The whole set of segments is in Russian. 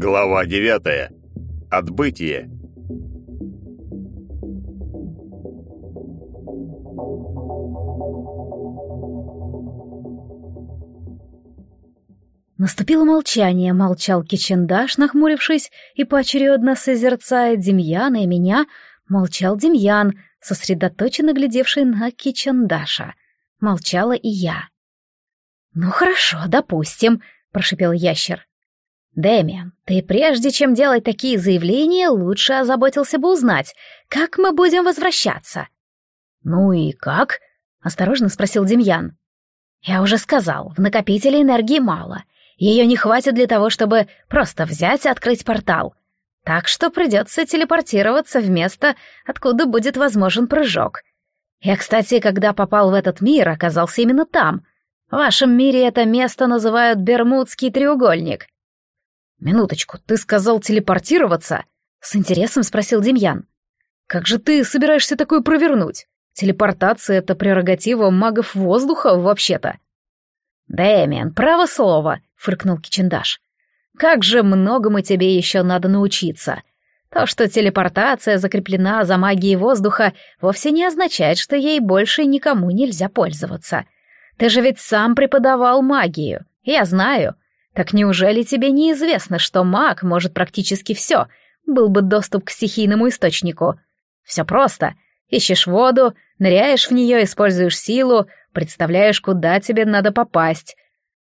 Глава девятая. Отбытие. Наступило молчание, молчал Кичендаш, нахмурившись и поочередно созерцая Демьяна и меня, молчал Демьян, сосредоточенно глядевший на Кичендаша. Молчала и я. «Ну хорошо, допустим», — прошипел ящер. «Дэмиан, ты прежде чем делать такие заявления, лучше озаботился бы узнать, как мы будем возвращаться». «Ну и как?» — осторожно спросил Демьян. «Я уже сказал, в накопителе энергии мало. Ее не хватит для того, чтобы просто взять и открыть портал. Так что придется телепортироваться в место, откуда будет возможен прыжок. Я, кстати, когда попал в этот мир, оказался именно там. В вашем мире это место называют Бермудский треугольник. «Минуточку, ты сказал телепортироваться?» — с интересом спросил Демьян. «Как же ты собираешься такое провернуть? Телепортация — это прерогатива магов воздуха, вообще-то». «Дэмиан, право слово», — фыркнул Кичендаш. «Как же многому тебе еще надо научиться. То, что телепортация закреплена за магией воздуха, вовсе не означает, что ей больше никому нельзя пользоваться. Ты же ведь сам преподавал магию. Я знаю. Так неужели тебе неизвестно, что маг может практически все? Был бы доступ к стихийному источнику. Все просто. Ищешь воду, ныряешь в нее, используешь силу, представляешь, куда тебе надо попасть.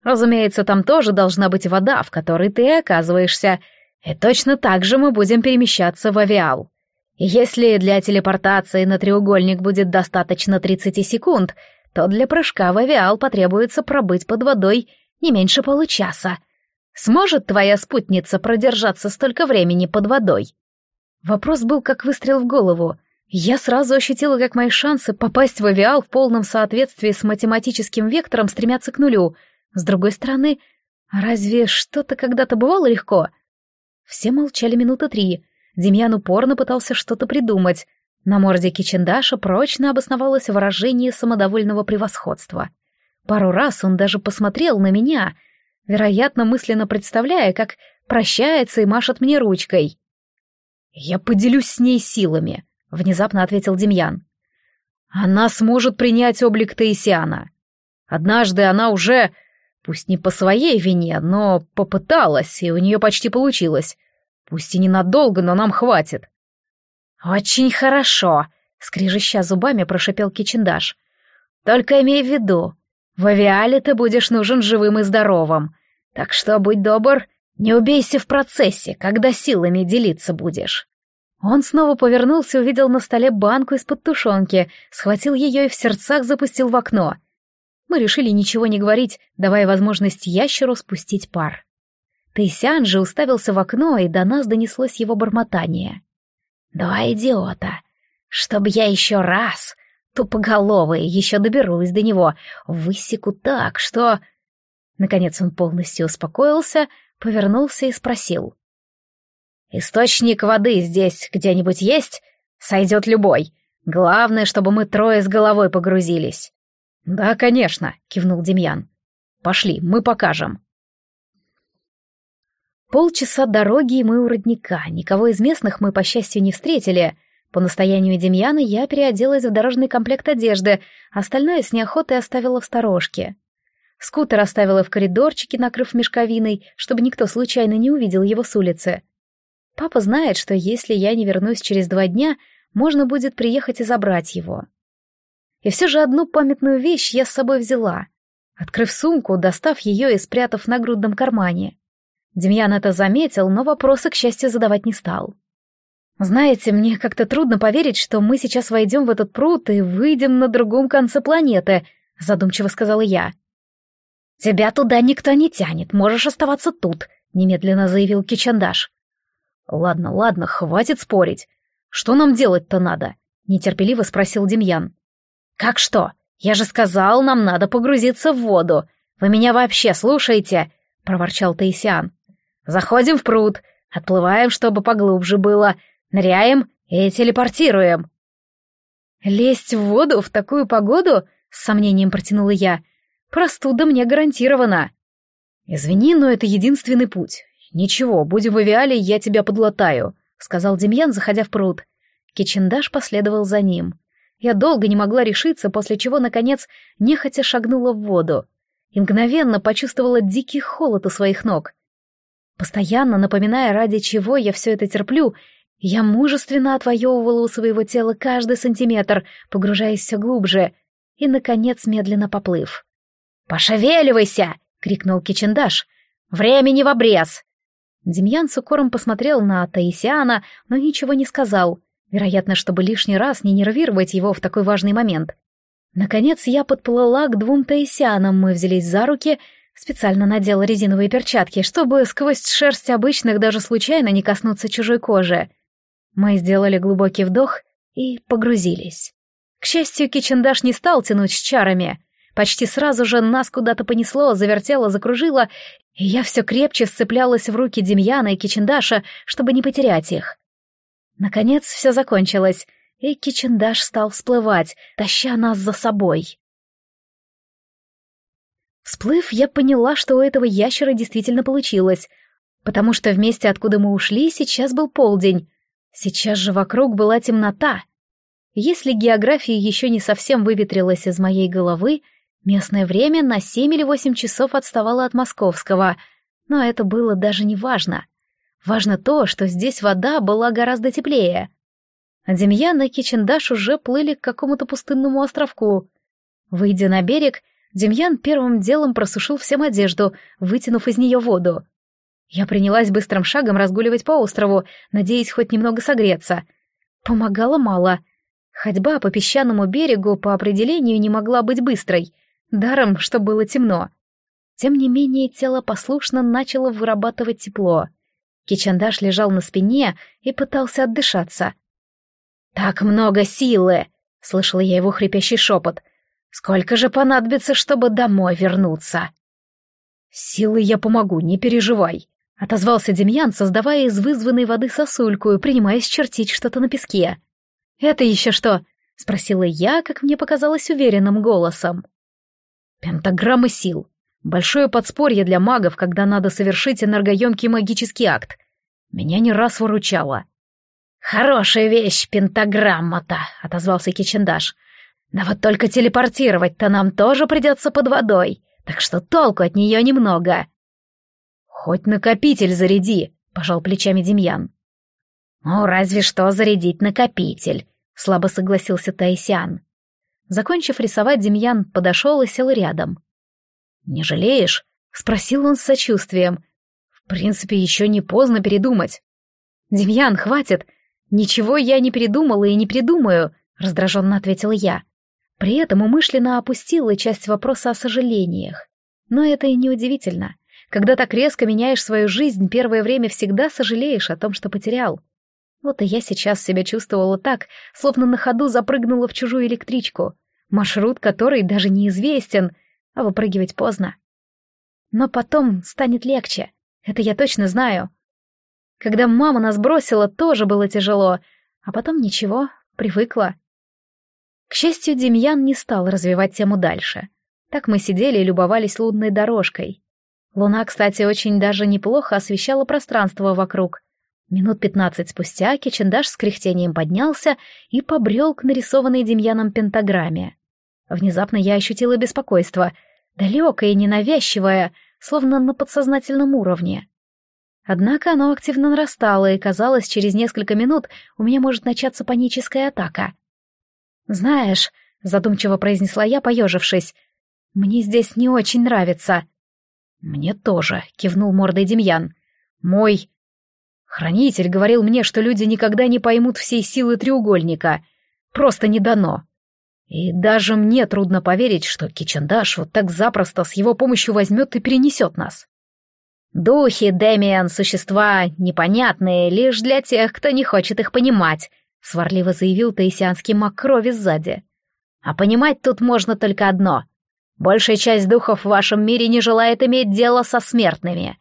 Разумеется, там тоже должна быть вода, в которой ты оказываешься. И точно так же мы будем перемещаться в авиал. Если для телепортации на треугольник будет достаточно 30 секунд, то для прыжка в авиал потребуется пробыть под водой не меньше получаса. Сможет твоя спутница продержаться столько времени под водой? Вопрос был как выстрел в голову. Я сразу ощутила, как мои шансы попасть в авиал в полном соответствии с математическим вектором стремятся к нулю. С другой стороны, разве что-то когда-то бывало легко? Все молчали минуты три. Демьян упорно пытался что-то придумать. На морде Кичендаша прочно обосновалось выражение самодовольного превосходства. Пару раз он даже посмотрел на меня, вероятно, мысленно представляя, как прощается и машет мне ручкой. «Я поделюсь с ней силами», — внезапно ответил Демьян. «Она сможет принять облик Таисиана. Однажды она уже, пусть не по своей вине, но попыталась, и у нее почти получилось. Пусть и ненадолго, но нам хватит». «Очень хорошо», — скрижища зубами прошипел Кичендаш. «Только имей в виду, в авиале ты будешь нужен живым и здоровым. Так что будь добр, не убейся в процессе, когда силами делиться будешь». Он снова повернулся, увидел на столе банку из-под тушенки, схватил ее и в сердцах запустил в окно. Мы решили ничего не говорить, давая возможность ящеру спустить пар. Тайсян же уставился в окно, и до нас донеслось его бормотание. «Два идиота! Чтобы я еще раз тупоголовые, еще доберусь до него, высеку так, что...» Наконец он полностью успокоился, повернулся и спросил. «Источник воды здесь где-нибудь есть? Сойдет любой. Главное, чтобы мы трое с головой погрузились». «Да, конечно», — кивнул Демьян. «Пошли, мы покажем». Полчаса дороги, и мы у родника. Никого из местных мы, по счастью, не встретили — по настоянию Демьяна я переоделась в дорожный комплект одежды, остальное с неохотой оставила в сторожке. Скутер оставила в коридорчике, накрыв мешковиной, чтобы никто случайно не увидел его с улицы. Папа знает, что если я не вернусь через два дня, можно будет приехать и забрать его. И все же одну памятную вещь я с собой взяла. Открыв сумку, достав ее и спрятав на грудном кармане. Демьян это заметил, но вопросы, к счастью, задавать не стал. Знаете, мне как-то трудно поверить, что мы сейчас войдем в этот пруд и выйдем на другом конце планеты, задумчиво сказала я. Тебя туда никто не тянет, можешь оставаться тут, немедленно заявил Кичандаш. Ладно, ладно, хватит спорить. Что нам делать-то надо? нетерпеливо спросил Демьян. Как что? Я же сказал, нам надо погрузиться в воду. Вы меня вообще слушаете? проворчал Таисиан. Заходим в пруд, отплываем, чтобы поглубже было, Ныряем и телепортируем. Лезть в воду в такую погоду? С сомнением протянула я. Простуда мне гарантирована. Извини, но это единственный путь. Ничего, будем в авиале, я тебя подлатаю, сказал Демьян, заходя в пруд. Кичендаш последовал за ним. Я долго не могла решиться, после чего, наконец, нехотя шагнула в воду и мгновенно почувствовала дикий холод у своих ног. Постоянно напоминая, ради чего я все это терплю, я мужественно отвоевывала у своего тела каждый сантиметр, погружаясь все глубже, и, наконец, медленно поплыв. «Пошевеливайся!» — крикнул Кичендаш. «Времени в обрез!» Демьян с укором посмотрел на Таисиана, но ничего не сказал, вероятно, чтобы лишний раз не нервировать его в такой важный момент. Наконец я подплыла к двум Таисианам, мы взялись за руки, специально надела резиновые перчатки, чтобы сквозь шерсть обычных даже случайно не коснуться чужой кожи. Мы сделали глубокий вдох и погрузились. К счастью, Кичендаш не стал тянуть с чарами. Почти сразу же нас куда-то понесло, завертело, закружило, и я все крепче сцеплялась в руки Демьяна и Кичендаша, чтобы не потерять их. Наконец все закончилось, и Кичендаш стал всплывать, таща нас за собой. Всплыв, я поняла, что у этого ящера действительно получилось, потому что в месте, откуда мы ушли, сейчас был полдень, Сейчас же вокруг была темнота. Если география еще не совсем выветрилась из моей головы, местное время на семь или восемь часов отставало от московского, но это было даже не важно. Важно то, что здесь вода была гораздо теплее. Демьян и Кичендаш уже плыли к какому-то пустынному островку. Выйдя на берег, Демьян первым делом просушил всем одежду, вытянув из нее воду. Я принялась быстрым шагом разгуливать по острову, надеясь хоть немного согреться. Помогало мало. Ходьба по песчаному берегу по определению не могла быть быстрой, даром, что было темно. Тем не менее, тело послушно начало вырабатывать тепло. Кичандаш лежал на спине и пытался отдышаться. «Так много силы!» — слышала я его хрипящий шепот. «Сколько же понадобится, чтобы домой вернуться?» «Силой я помогу, не переживай», Отозвался Демьян, создавая из вызванной воды сосульку и принимаясь чертить что-то на песке. «Это еще что?» — спросила я, как мне показалось, уверенным голосом. «Пентаграмма сил. Большое подспорье для магов, когда надо совершить энергоемкий магический акт. Меня не раз выручало». «Хорошая вещь, пентаграмма-то», — отозвался Кичендаш. «Но вот только телепортировать-то нам тоже придется под водой, так что толку от нее немного». «Хоть накопитель заряди», — пожал плечами Демьян. «Ну, разве что зарядить накопитель», — слабо согласился Таисян. Закончив рисовать, Демьян подошел и сел рядом. «Не жалеешь?» — спросил он с сочувствием. «В принципе, еще не поздно передумать». «Демьян, хватит! Ничего я не передумала и не придумаю», — раздраженно ответила я. При этом умышленно опустила часть вопроса о сожалениях. Но это и не удивительно. Когда так резко меняешь свою жизнь, первое время всегда сожалеешь о том, что потерял. Вот и я сейчас себя чувствовала так, словно на ходу запрыгнула в чужую электричку, маршрут которой даже неизвестен, а выпрыгивать поздно. Но потом станет легче, это я точно знаю. Когда мама нас бросила, тоже было тяжело, а потом ничего, привыкла. К счастью, Демьян не стал развивать тему дальше. Так мы сидели и любовались лунной дорожкой. Луна, кстати, очень даже неплохо освещала пространство вокруг. Минут пятнадцать спустя Кичендаш с кряхтением поднялся и побрел к нарисованной Демьяном пентаграмме. Внезапно я ощутила беспокойство, далекое и ненавязчивое, словно на подсознательном уровне. Однако оно активно нарастало, и казалось, через несколько минут у меня может начаться паническая атака. «Знаешь», — задумчиво произнесла я, поежившись, — «мне здесь не очень нравится». «Мне тоже», — кивнул мордой Демьян. «Мой...» «Хранитель говорил мне, что люди никогда не поймут всей силы треугольника. Просто не дано. И даже мне трудно поверить, что Кичендаш вот так запросто с его помощью возьмет и перенесет нас». «Духи, Демиан, существа непонятные лишь для тех, кто не хочет их понимать», — сварливо заявил таисианский маг крови сзади. «А понимать тут можно только одно — Большая часть духов в вашем мире не желает иметь дело со смертными.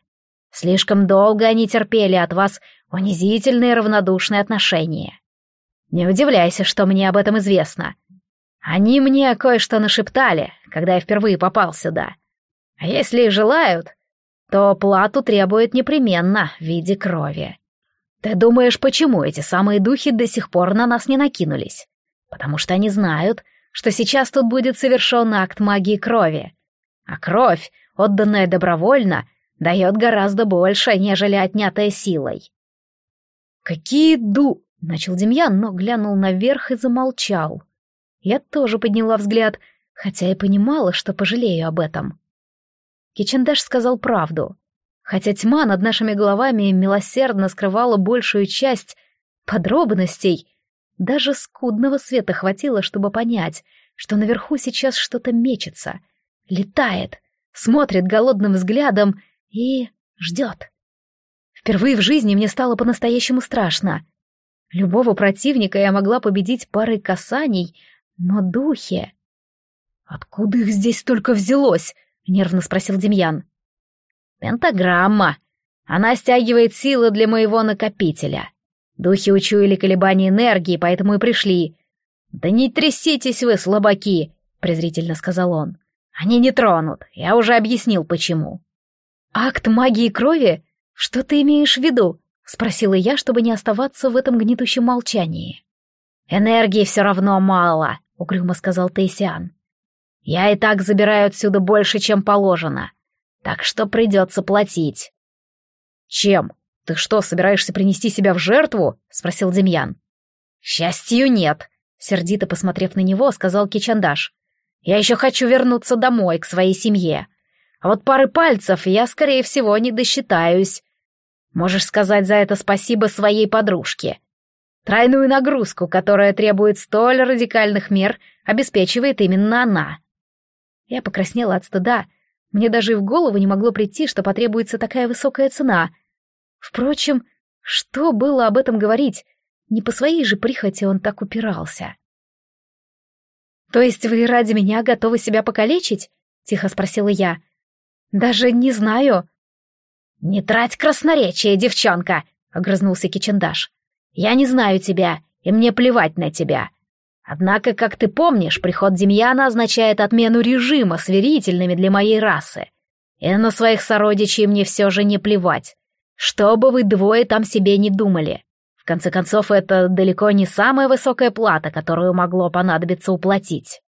Слишком долго они терпели от вас унизительные равнодушные отношения. Не удивляйся, что мне об этом известно. Они мне кое-что нашептали, когда я впервые попал сюда. А если и желают, то плату требуют непременно в виде крови. Ты думаешь, почему эти самые духи до сих пор на нас не накинулись? Потому что они знают, что сейчас тут будет совершен акт магии крови. А кровь, отданная добровольно, дает гораздо больше, нежели отнятая силой. «Какие ду...» — начал Демьян, но глянул наверх и замолчал. Я тоже подняла взгляд, хотя и понимала, что пожалею об этом. Кичендаш сказал правду. Хотя тьма над нашими головами милосердно скрывала большую часть подробностей, даже скудного света хватило, чтобы понять, что наверху сейчас что-то мечется, летает, смотрит голодным взглядом и ждет. Впервые в жизни мне стало по-настоящему страшно. Любого противника я могла победить парой касаний, но духи... «Откуда их здесь столько взялось?» — нервно спросил Демьян. «Пентаграмма. Она стягивает силы для моего накопителя. Духи учуяли колебания энергии, поэтому и пришли. Да не тряситесь вы, слабаки!» — презрительно сказал он. «Они не тронут. Я уже объяснил, почему». «Акт магии крови? Что ты имеешь в виду?» — спросила я, чтобы не оставаться в этом гнетущем молчании. «Энергии все равно мало», — угрюмо сказал Тейсиан. Я и так забираю отсюда больше, чем положено. Так что придется платить. Чем? Ты что, собираешься принести себя в жертву? Спросил Демьян. Счастью нет, сердито посмотрев на него, сказал Кичандаш. Я еще хочу вернуться домой, к своей семье. А вот пары пальцев я, скорее всего, не досчитаюсь. Можешь сказать за это спасибо своей подружке. Тройную нагрузку, которая требует столь радикальных мер, обеспечивает именно она. Я покраснела от стыда. Мне даже и в голову не могло прийти, что потребуется такая высокая цена. Впрочем, что было об этом говорить? Не по своей же прихоти он так упирался. «То есть вы ради меня готовы себя покалечить?» — тихо спросила я. «Даже не знаю». «Не трать красноречие, девчонка!» — огрызнулся Кичендаш. «Я не знаю тебя, и мне плевать на тебя. Однако, как ты помнишь, приход Демьяна означает отмену режима сверительными для моей расы. И на своих сородичей мне все же не плевать. Что бы вы двое там себе не думали. В конце концов, это далеко не самая высокая плата, которую могло понадобиться уплатить.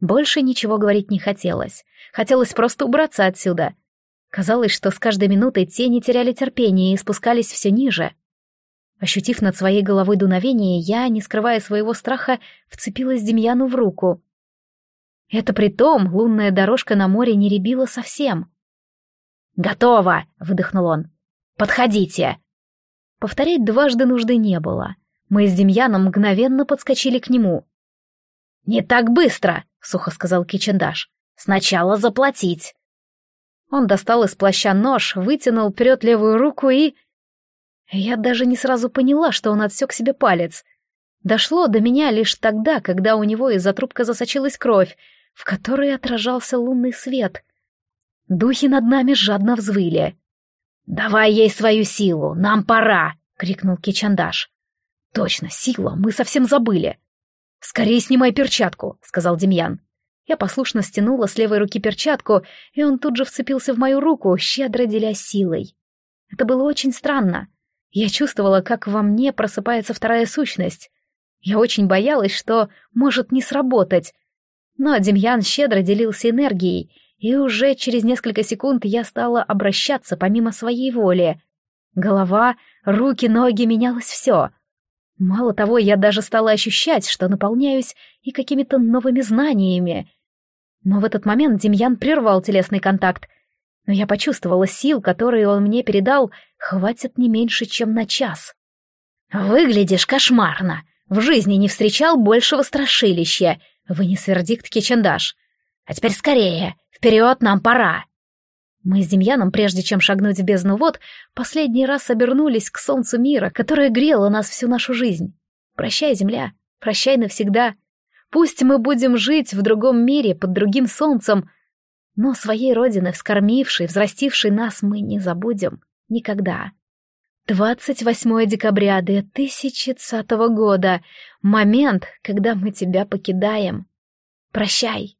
Больше ничего говорить не хотелось. Хотелось просто убраться отсюда. Казалось, что с каждой минутой тени теряли терпение и спускались все ниже. Ощутив над своей головой дуновение, я, не скрывая своего страха, вцепилась Демьяну в руку. Это при том, лунная дорожка на море не рябила совсем. «Готово!» — выдохнул он. «Подходите!» Повторять дважды нужды не было. Мы с Демьяном мгновенно подскочили к нему. «Не так быстро!» — сухо сказал Кичендаш. «Сначала заплатить!» Он достал из плаща нож, вытянул вперед левую руку и... Я даже не сразу поняла, что он отсек себе палец. Дошло до меня лишь тогда, когда у него из-за трубка засочилась кровь, в которой отражался лунный свет. Духи над нами жадно взвыли. «Давай ей свою силу, нам пора!» — крикнул Кичандаш. «Точно, сила, мы совсем забыли!» «Скорее снимай перчатку», — сказал Демьян. Я послушно стянула с левой руки перчатку, и он тут же вцепился в мою руку, щедро деля силой. Это было очень странно. Я чувствовала, как во мне просыпается вторая сущность. Я очень боялась, что может не сработать. Но Демьян щедро делился энергией, и уже через несколько секунд я стала обращаться помимо своей воли. Голова, руки, ноги, менялось все. Мало того, я даже стала ощущать, что наполняюсь и какими-то новыми знаниями. Но в этот момент Демьян прервал телесный контакт, но я почувствовала сил, которые он мне передал, хватит не меньше, чем на час. «Выглядишь кошмарно. В жизни не встречал большего страшилища», — вынес вердикт Кичендаш. «А теперь скорее, вперед, нам пора». Мы с Демьяном, прежде чем шагнуть в бездну вод, последний раз обернулись к солнцу мира, которое грело нас всю нашу жизнь. Прощай, Земля, прощай навсегда. Пусть мы будем жить в другом мире, под другим солнцем, но своей родины, вскормившей, взрастившей нас, мы не забудем никогда. 28 декабря 2010 года. Момент, когда мы тебя покидаем. Прощай.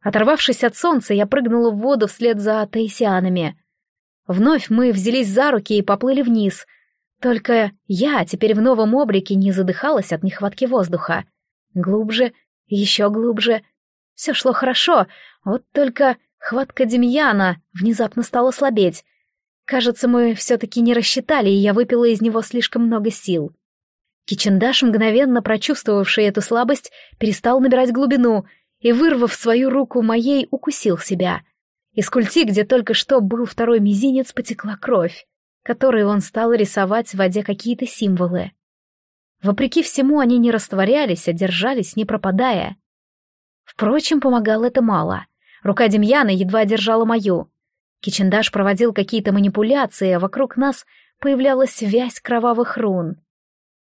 Оторвавшись от солнца, я прыгнула в воду вслед за таисианами. Вновь мы взялись за руки и поплыли вниз. Только я теперь в новом облике не задыхалась от нехватки воздуха. Глубже, еще глубже. Все шло хорошо, вот только хватка Демьяна внезапно стала слабеть. Кажется, мы все-таки не рассчитали, и я выпила из него слишком много сил. Кичендаш, мгновенно прочувствовавший эту слабость, перестал набирать глубину и, вырвав свою руку моей, укусил себя. Из культи, где только что был второй мизинец, потекла кровь, которой он стал рисовать в воде какие-то символы. Вопреки всему, они не растворялись, а держались, не пропадая. Впрочем, помогало это мало. Рука Демьяна едва держала мою. Кичендаш проводил какие-то манипуляции, а вокруг нас появлялась вязь кровавых рун.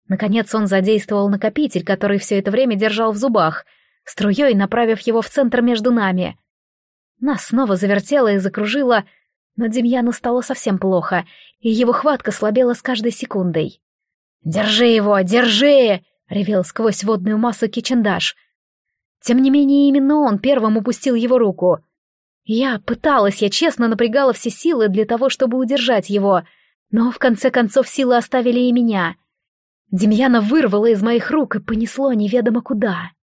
Наконец он задействовал накопитель, который все это время держал в зубах, струей направив его в центр между нами. Нас снова завертело и закружило, но Демьяну стало совсем плохо, и его хватка слабела с каждой секундой. «Держи его, держи!» — ревел сквозь водную массу Кичендаш. Тем не менее, именно он первым упустил его руку. Я пыталась, я честно напрягала все силы для того, чтобы удержать его, но в конце концов силы оставили и меня. Демьяна вырвала из моих рук и понесло неведомо куда.